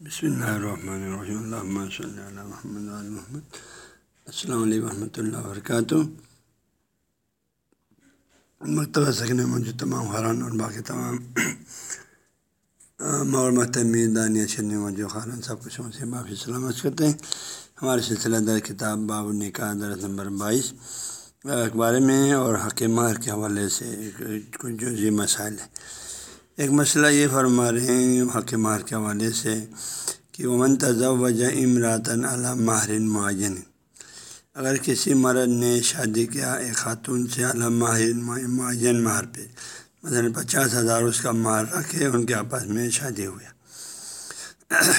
بسم اللہ الرحمن الرحیم اللہ صلی اللہ محمد محمد السلام علیکم ورحمۃ اللہ وبرکاتہ مکتبہ سکن موجود تمام خران اور باقی تمام مور محتمی دانیہ چنی موجود خارن سب کچھ سے معافی سلامت کرتے ہیں ہمارے سلسلہ در کتاب باب نکاح درس نمبر بائیس اخبار میں اور حکیمار کے حوالے سے کچھ جو یہ مسائل ہیں ایک مسئلہ یہ فرما رہے ہیں حکمار کے حوالے سے کہ امن وجہ امراطن علی ماہرین معین۔ اگر کسی مرد نے شادی کیا ایک خاتون سے اعلیٰ ماہر معین مہر پہ، مثلاً پچاس ہزار اس کا مہر رکھے، ان کے آپس میں شادی ہوئی۔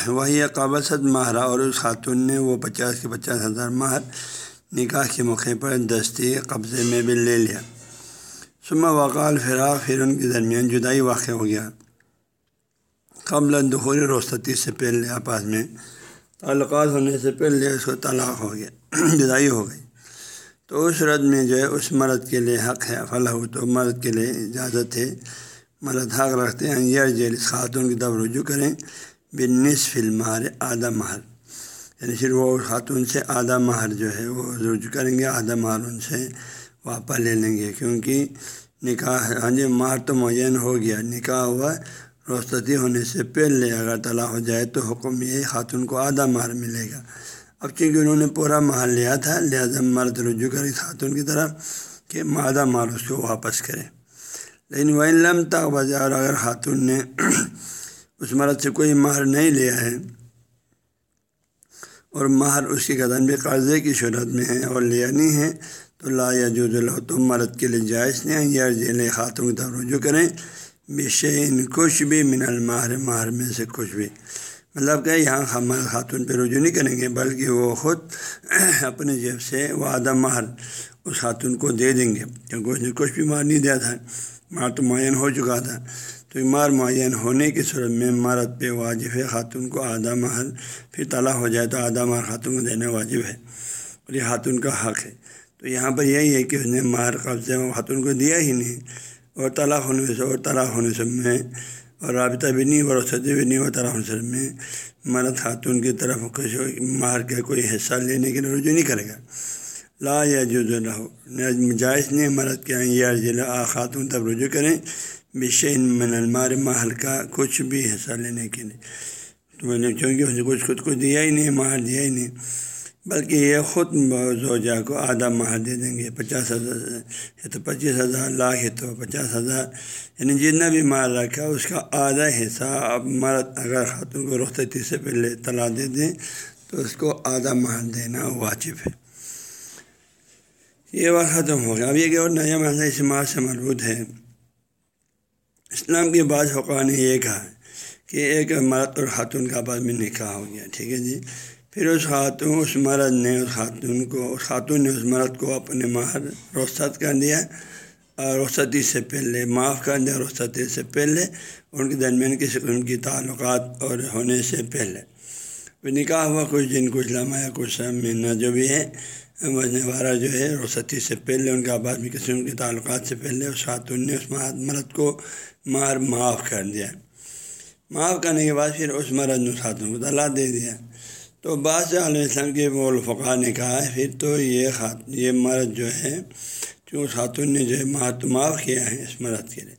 وہی قابصت ماہرہ اور اس خاتون نے وہ پچاس کے پچاس ہزار مہر نکاح کے موقع پر دستی قبضے میں بھی لے لیا۔ سما وقال فراق پھر ان کے درمیان جدائی واقع ہو گیا۔ قبل دخول روستی سے پہلے آپاس میں تعلقات ہونے سے پہلے اس کو طلاق ہو گیا، جدائی ہو گئی۔ تو اس رد میں جو ہے، اس مرد کے لیے حق ہے، فلاح تو مرد کے لیے اجازت ہے۔ مرد حق رکھتے ہیں، یہ جیل اس خاتون کی طرف رجوع کریں۔ بنس فلم آدھا مہر۔ یعنی پھر وہ خاتون سے آدھا مہر جو ہے، وہ رجوع کریں گے، آدھا مہر ان سے واپس لے لیں گے کیونکہ نکاح ہاں جی مار تو معین ہو گیا۔ نکاح ہوا روستی ہونے سے پہلے اگر طلاق ہو جائے تو حکم یہ خاتون کو آدھا مہر ملے گا۔ اب چونکہ انہوں نے پورا مہر لیا تھا، لہٰذا مرد رجوع کری خاتون کی طرف کہ آدھا مہر اس کو واپس کرے۔ لیکن وہ لم تک بجا اور اگر خاتون نے اس مرد سے کوئی مہر نہیں لیا ہے اور مہر اس کی قدم بھی قرضے کی صورت میں ہے اور لیا نہیں ہے تو لا یا جو تم مرد کے لیے جائز نہیں یا ذیل خاتون کی طرف رجوع کریں بے کچھ بھی من الماہر ماہر میں سے کچھ بھی مطلب کہ یہاں مرد خاتون پہ رجوع نہیں کریں گے بلکہ وہ خود اپنے جیب سے وہ آدھا مہر اس خاتون کو دے دیں گے کیونکہ کچھ بھی مار نہیں دیا تھا مار تو معین ہو چکا تھا تو مار معین ہونے کی صورت میں مرد پہ واجب ہے خاتون کو آدھا مہر پھر طلاق ہو جائے تو آدھا مہر خاتون کو دینا واجب ہے اور یہ خاتون کا حق ہے تو یہاں پر یہی ہے کہ اس نے مہر قبضے خاتون کو دیا ہی نہیں اور طلاق ہونے سے اور طلاق ہونے سے میں اور رابطہ بھی نہیں اور رسدی بھی نہیں اور طلاق ہونے سے میں مرد خاتون کی طرف کچھ مہر کا کوئی حصہ لینے کے لیے رجوع نہیں کرے گا۔ لا یا جو رہو جائز نے مرد کے یا ضلع خاتون تب رجوع کریں بشین من المار محل کا کچھ بھی حصہ لینے کے لیے۔ تو چونکہ اس نے کچھ خود کو دیا ہی نہیں مہر دیا ہی نہیں۔ بلکہ یہ خود زوجہ کو آدھا مہر دے دیں گے، پچاس ہزار ہے تو پچیس ہزار، لاکھ ہے تو پچاس ہزار۔ یعنی جتنا بھی مال رکھا، اس کا آدھا حصہ اب مرد اگر خاتون کو رخصتی سے پہلے طلاع دے دیں، تو اس کو آدھا مہر دینا واجب ہے۔ یہ بات ختم ہو گیا۔ اب یہ کہ اور نیا مسئلہ اس ماہ سے مربوط ہے۔ اسلام کے بعض حقاء نے یہ کہا کہ ایک مرد اور خاتون کا بعد میں نکاح ہو گیا۔ ٹھیک ہے جی؟ پھر اس خاتون، اس مرد نے اس خاتون کو، اس خاتون نے اس مرد کو اپنے مہر رخصت کر دیا اور رخصتی سے پہلے، معاف کر دیا رخصتی سے پہلے، ان کے درمیان کسی قسم کی تعلقات اور ہونے سے پہلے۔ پھر نکاح ہوا، کچھ دن، کچھ لمحہ یا کچھ مہینہ جو بھی ہے بجنے والا جو ہے، رخصتی سے پہلے، ان کا آباد میں قسم کے تعلقات سے پہلے، اس خاتون نے اس مرد کو مار معاف کر دیا۔ معاف کرنے کے بعد پھر اس مرد نے اس خاتون کو طلاق دے دیا۔ تو بعض علیہ السلام کے بولفقا نے کہا ہے، پھر تو یہ خات، یہ مرد جو ہے، جو اس خاتون نے جو ہے ماہ معاف کیا ہے اس مرد کے لیے۔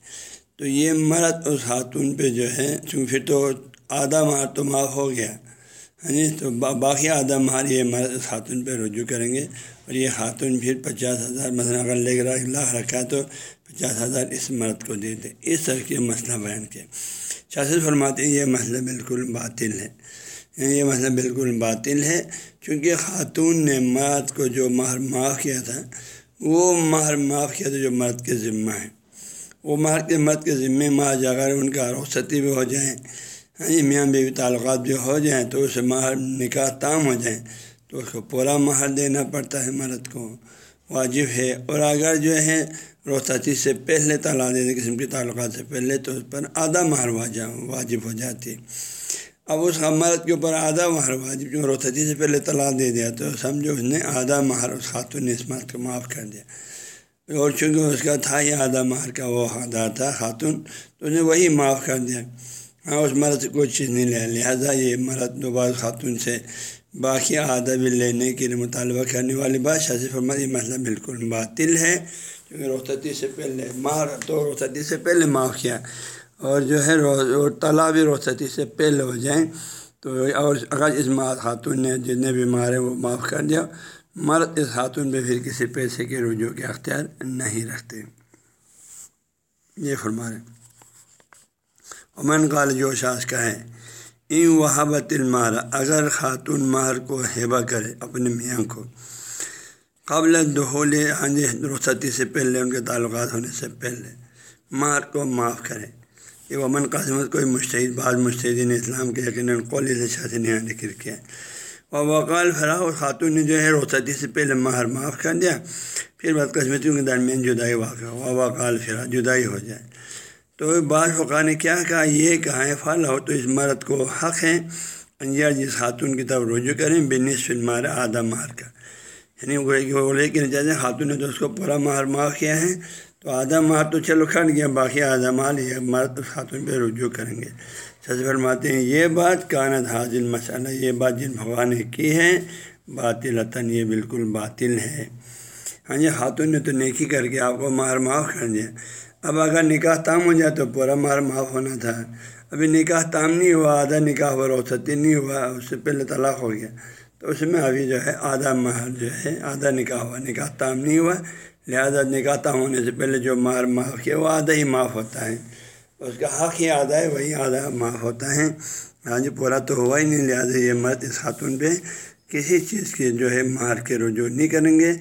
تو یہ مرد اس خاتون پہ جو ہے، چونکہ پھر تو آدھا مار تو معاف ہو گیا۔ ہاں جی؟ تو باقی آدھا مار یہ مرد اس خاتون پہ رجوع کریں گے۔ اور یہ خاتون پھر پچاس ہزار، مثلاً اگر لے کر لاکھ رکھا تو پچاس ہزار اس مرد کو دے دیں۔ اس طرح کے مسئلہ بیان کیا شاست فرماتے ہیں یہ مسئلہ بالکل باطل ہے۔ یہ مسئلہ بالکل باطل ہے۔ چونکہ خاتون نے مرد کو جو مہر معاف کیا تھا، وہ مہر معاف کیا تھا جو مرد کے ذمہ ہے۔ وہ مرد کے مرد کے ذمے ماہ اگر ان کا رخصتی بھی ہو جائیں ہاں جی میاں بیوی تعلقات بھی ہو جائیں تو اسے مہر نکاح تام ہو جائیں، تو اس کو پورا مہر دینا پڑتا ہے مرد کو۔ واجب ہے۔ اور اگر جو ہے رخصتی سے پہلے طلاق قسم کے تعلقات سے پہلے، تو اس پر آدھا مہر واجب ہو جاتی۔ اب اس مرد کے اوپر آدھا مہر واجب جو روستی سے پہلے طلاق دے دیا تو سمجھو اس نے آدھا مہر اس خاتون نے اس مرد کو معاف کر دیا۔ اور چونکہ اس کا تھا ہی آدھا مہر کا وہ حقدار تھا خاتون، تو اس نے وہی معاف کر دیا۔ ہاں اس مرد سے کوئی چیز نہیں لیا۔ لہٰذا یہ مرد دوبارہ خاتون سے باقی آداب لینے کے لیے مطالبہ کرنے والی بات شاذ فرمت یہ مسئلہ بالکل باطل ہے۔ کیونکہ روختی سے پہلے ماہ تو روختی سے پہلے معاف کیا۔ اور جو ہے روز طلاق بھی سے پہلے ہو جائیں تو اور اگر اس ماہ خاتون نے جتنے بھی مارے وہ معاف کر دیا۔ مرد اس خاتون پہ پھر کسی پیسے کے رجوع کے اختیار نہیں رکھتے۔ یہ فرما رہے امن قال جو شاس کا ہے ان وحبت المارا اگر خاتون مار کو ہیبا کرے اپنے میاں کو، قبل دہول ہاں جی رخصتی سے پہلے ان کے تعلقات ہونے سے پہلے مار کو معاف کرے۔ یہ امن قاسمت کوئی مشتحد بعض مشتحدین اسلام کے یقیناً قولی سے شاہ نے ذکر کیا۔ اور وقال فراہ اور خاتون نے جو ہے رخصتی سے پہلے مہر معاف کر دیا، پھر بعد قسمتیوں کے درمیان جدائی واقع ہوا۔ وقال فرا جدائی ہو جائے۔ تو بعض فقا نے کیا کہا؟ یہ کہا ہے فال ہو تو اس مرد کو حق ہے انجار جس خاتون کی طرف رجوع کریں بنس فل مار آدھا مار کا۔ یعنی وہ لیکن جیسے خاتون نے تو اس کو پورا مہر معاف کیا ہے۔ تو آدھا مار تو چلو کھٹ گیا، باقی آدھا مال یہ مرد خاتون پہ رجوع کریں گے۔ سچ فرماتے ہیں، یہ بات کانت حاضل مسئلہ یہ بات جن بھگوان نے کی ہے باطل عطن یہ بالکل باطل ہے۔ ہاں جی خاتون نے تو نیکی کر کے آپ کو مہر معاف کر دیا۔ اب اگر نکاح تام ہو جائے تو پورا مہر معاف ہونا تھا۔ ابھی نکاح تام نہیں ہوا، آدھا نکاح ہوا روستی نہیں ہوا، اس سے پہلے طلاق ہو گیا۔ تو اس میں ابھی جو ہے آدھا مہر جو ہے، آدھا نکاح ہوا، نکاح تام نہیں ہوا۔ لہٰذا نکاح تام ہونے سے پہلے جو مہر معاف کیا وہ آدھا ہی معاف ہوتا ہے۔ اس کا حق ہی آدھا ہے، وہی آدھا معاف ہوتا ہے۔ ہاں جی پورا تو ہوا ہی نہیں، لہٰذا یہ مرد اس خاتون پہ کسی چیز کے جو ہے مہر کے رجوع نہیں کریں گے۔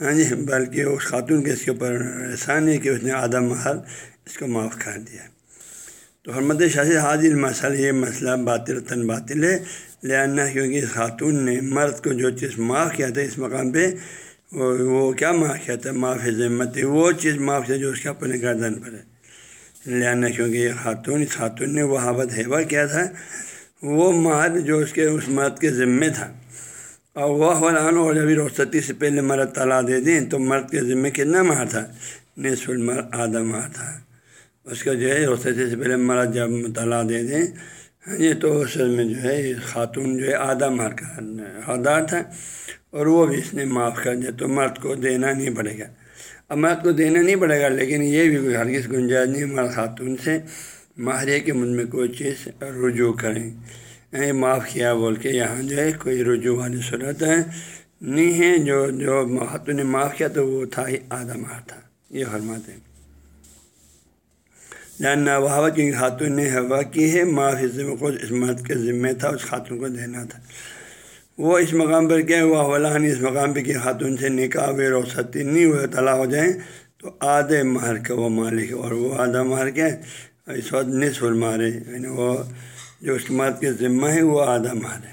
ہاں جی بلکہ اس خاتون کے اس کے اوپر احسان ہے کہ اس نے آدھا محل اس کو معاف کر دیا۔ تو حرمت شاہ حاضر مسئلہ یہ مسئلہ باطل تن باطل ہے۔ لہٰذا کیونکہ اس خاتون نے مرد کو جو چیز معاف کیا تھا اس مقام پہ وہ کیا معاف کیا تھا معاف ذمت وہ چیز معاف کیا جو اس کے اپنے گردن پر ہے۔ لہٰذا کیونکہ یہ خاتون اس خاتون نے وہ حابت ہیبا کیا تھا وہ مرد جو اس کے اس مرد کے ذمے تھا۔ اور وہ فلان اور جبھی روستی سے پہلے مرد طلاق دے دیں تو مرد کے ذمے کتنا مار تھا؟ نصف المر آدھا مار تھا۔ اس کا جو ہے روستی سے پہلے مرد جب طلاق دے دیں یہ جی، تو اس میں جو ہے خاتون جو ہے آدھا مار کا حقدار تھا۔ اور وہ بھی اس نے معاف کر دیا تو مرد کو دینا نہیں پڑے گا۔ اب مرد کو دینا نہیں پڑے گا، لیکن یہ بھی کوئی ہرگز گنجائش نہیں۔ مرد خاتون سے ماہرے کے مجھ میں کوئی چیز رجوع کریں۔ معاف کیا بول کے یہاں جو ہے کوئی رجوع والی صورت ہے؟ نہیں ہے۔ جو جو خاتون نے معاف کیا تو وہ تھا ہی آدھا مار تھا۔ یہ فرماتے ہیں۔ جاننا وہ کی خاتون نے ہوا کی ہے، معاف اس مرد کے ذمے تھا، اس خاتون کو دینا تھا۔ وہ اس مقام پر کیا ہوا فلاں اس مقام پہ کہ خاتون سے نکاح بے روستی نہیں ہوئے، طلاق ہو جائیں، تو آدھے مہر کا وہ مالک اور وہ آدھا مہر کیا ہے اس وقت نصف المارے یعنی وہ جو اس مرد کے ذمہ ہے، وہ آدھا مال ہے۔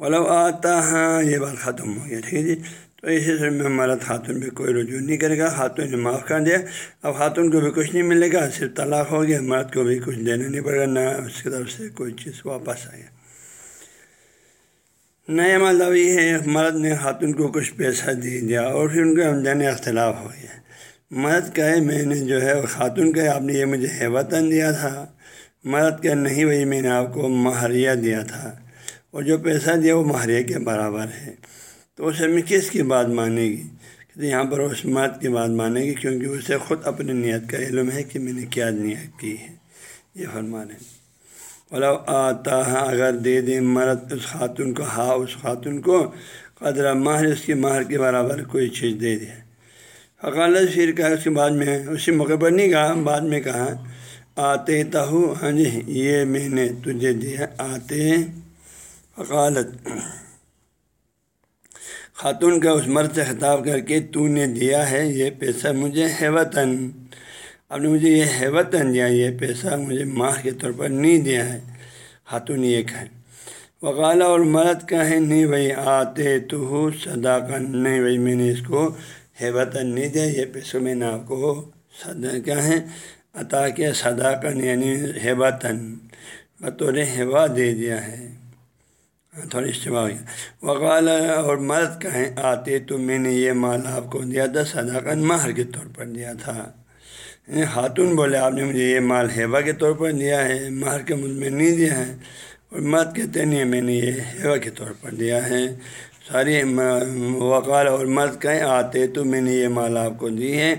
مطلب آتا ہاں یہ بات ختم ہو گیا ٹھیک ہے جی؟ تو اسی طرح میں مرد خاتون پہ کوئی رجوع نہیں کرے گا خاتون نے معاف کر دیا۔ اب خاتون کو بھی کچھ نہیں ملے گا، صرف طلاق ہو گیا، مرد کو بھی کچھ دینا نہیں پڑے گا، نہ اس کی طرف سے کوئی چیز واپس آئے۔ نیا مطلب یہ ہے مرد نے خاتون کو کچھ پیسہ دے دیا اور پھر ان کے رمضان اختلاف ہو گیا۔ مرد کہے، میں نے جو ہے، خاتون کہے، آپ نے یہ مجھے ہیوتاً دیا تھا۔ مرد کا نہیں وہی میں نے آپ کو مہریہ دیا تھا۔ اور جو پیسہ دیا، وہ مہریہ کے برابر ہے۔ تو اسے میں کس کی بات مانے گی؟ کہ یہاں پر اس مرد کی بات مانے گی کیونکہ اسے خود اپنی نیت کا علم ہے کہ میں نے کیا نیت کی ہے۔ یہ فرمان ہے مطلب آتا ہے اگر دے دیں مرد اس خاتون کو ہاں اس خاتون کو قدرہ ماہر اس کی مہر کے برابر کوئی چیز دے دیا فقالت پھر کہا، اس کے بعد میں اسی موقع پر نہیں کہا، بعد میں کہا آتے تہو ہاں جی یہ میں نے تجھے دیا آتے۔ فقالت، خاتون کا اس مرد سے خطاب کر کے، تو نے دیا ہے یہ پیسہ مجھے ہے وطن اب نے مجھے یہ ہے دیا یہ پیسہ مجھے ماہ کے طور پر نہیں دیا ہے۔ خاتون یہ کہیں۔ وقالا اور مرد کا ہے نہیں بھائی آتے تو ہو صدا نہیں بھائی میں نے اس کو ہے وطن نہیں دیا یہ پیسوں میں نے آپ کو صدا کیا ہے عطا کیا صداقن یعنی ہیبتاً بطور ہیوا دے دیا ہے۔ ہاں، تھوڑی ہو گیا وقال اور مرد کہیں آتے تو میں نے یہ مال آپ کو دیا تھا صداقن مہر کے طور پر دیا تھا۔ خاتون بولے، آپ نے مجھے یہ مال ہیوا کے طور پر دیا ہے مہر کے مجھ میں نہیں دیا ہے۔ اور مرد کہتے نہیں میں نے یہ ہیوا کے طور پر دیا ہے۔ ساری وقال اور مرد کہیں آتے تو میں نے یہ مال آپ کو دی ہے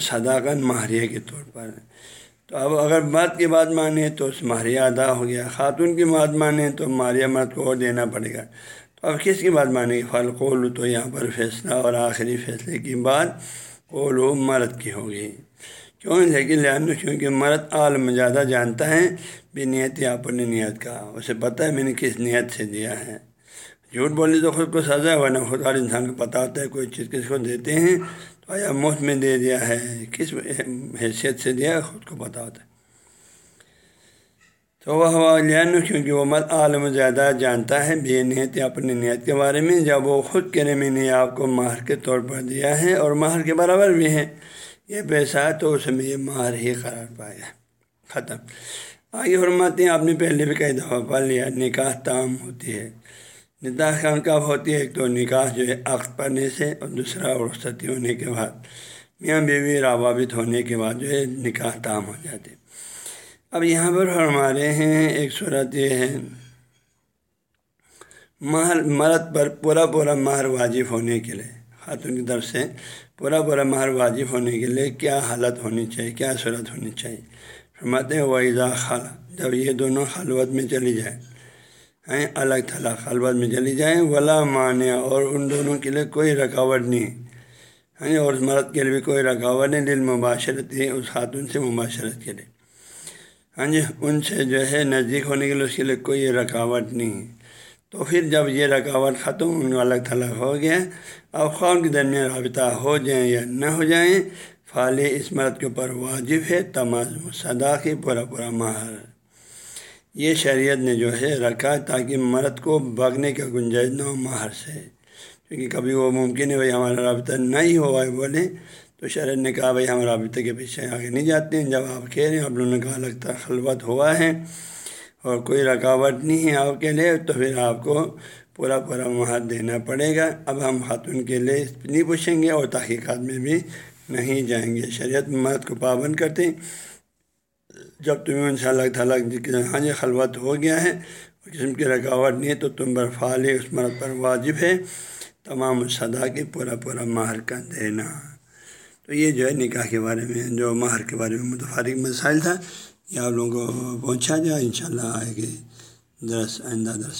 صداقت ماہریہ کے طور پر۔ تو اب اگر مرد کی بات مانے تو اس ماہریہ ادا ہو گیا، خاتون کی بات مانے تو ماہریہ مرد کو اور دینا پڑے گا۔ تو اب کس کی بات مانے گی؟ فلقول تو یہاں پر فیصلہ اور آخری فیصلے کی بات۔ قول و مرد کی ہوگی کیوں؟ لیکن لہن کیونکہ مرد عالم زیادہ جانتا ہے، بے نیت یا اپنی نیت کا۔ اسے پتہ ہے میں نے کس نیت سے دیا ہے۔ جھوٹ بولی تو خود کو سزا ورنہ خود ہر انسان کو پتہ ہوتا ہے کوئی چیز کس کو دیتے ہیں۔ تو آیا مفت میں دے دیا ہے، کس حیثیت سے دیا خود کو پتہ ہوتا ہے۔ تو وہ ہوا لین کیونکہ وہ مت عالم زیادہ جانتا ہے، بے نیت اپنی نیت کے بارے میں جب وہ خود کہنے میں نے آپ کو ماہر کے طور پر دیا ہے اور ماہر کے برابر بھی ہے۔ یہ پیسہ تو اس میں یہ ماہر ہی قرار پایا۔ ختم۔ آگے حرمات آپ نے پہلے بھی کئی دفعہ پڑھ لیا، نکاح تام ہوتی ہے۔ نکاح خان کب ہوتی ہے، ایک تو نکاح جو ہے عقد پڑھنے سے اور دوسرا رخصتی ہونے کے بعد۔ میاں بیوی روابط ہونے کے بعد جو ہے نکاح تام ہو جاتے۔ اب یہاں پر ہمارے ہیں، ایک صورت یہ ہے۔ مہر، مرد پر پورا پورا مہر واجب ہونے کے لیے، خاتون کی طرف سے پورا پورا مہر واجب ہونے کے لیے کیا حالت ہونی چاہیے، کیا صورت ہونی چاہیے؟ فرماتے ہیں ویزا خالہ جب یہ دونوں خلوت میں چلی جائیں، ہیں الگ تھلگ خلوت میں چلی جائیں، ولا معنی اور ان دونوں کے لیے کوئی رکاوٹ نہیں۔ ہے اور مرد کے لیے بھی کوئی رکاوٹ نہیں دل مباشرت ہی اس خاتون سے مباشرت کے لیے۔ ہاں جی ان سے جو ہے نزدیک ہونے کے لیے اس کے لیے کوئی رکاوٹ نہیں تو پھر جب یہ رکاوٹ ختم ان کو الگ تھلگ ہو گیا، اب خواہ کے درمیان رابطہ ہو جائیں یا نہ ہو جائیں فال اس مرد کے اوپر واجب ہے تمازم صدا کی پورا پورا ماہر یہ شریعت نے جو ہے رکھا تاکہ مرد کو بھاگنے کا گنجائش نہ ہو ماہر سے۔ کیونکہ کبھی وہ ممکن ہے بھائی ہمارا رابطہ نہیں ہوا ہے بولے تو شریعت نے کہا، بھائی، ہم رابطے کے پیچھے آگے نہیں جاتے ہیں۔ جب آپ کہہ رہے ہیں آپ لوگوں نے کہا، لگتا ہے خلوت ہوا ہے اور کوئی رکاوٹ نہیں ہے آپ کے لیے، تو پھر آپ کو پورا پورا مہر دینا پڑے گا۔ اب ہم خاتون کے لیے نہیں پوچھیں گے اور تحقیقات میں بھی نہیں جائیں گے۔ شریعت مرد کو پابند کرتے جب تمہیں ان شاء اللہ تعالیٰ ہاں جی خلوت ہو گیا ہے قسم کی رکاوٹ نہیں ہے، تو تم برفال اس مرد پر واجب ہے تمام صدا کے پورا پورا مہر کا دینا۔ تو یہ جو ہے نکاح کے بارے میں، جو مہر کے بارے میں متفارق مسائل تھا، یہ آپ لوگوں کو پہنچا جائے ان شاء اللہ آئے گی درس، آئندہ درس۔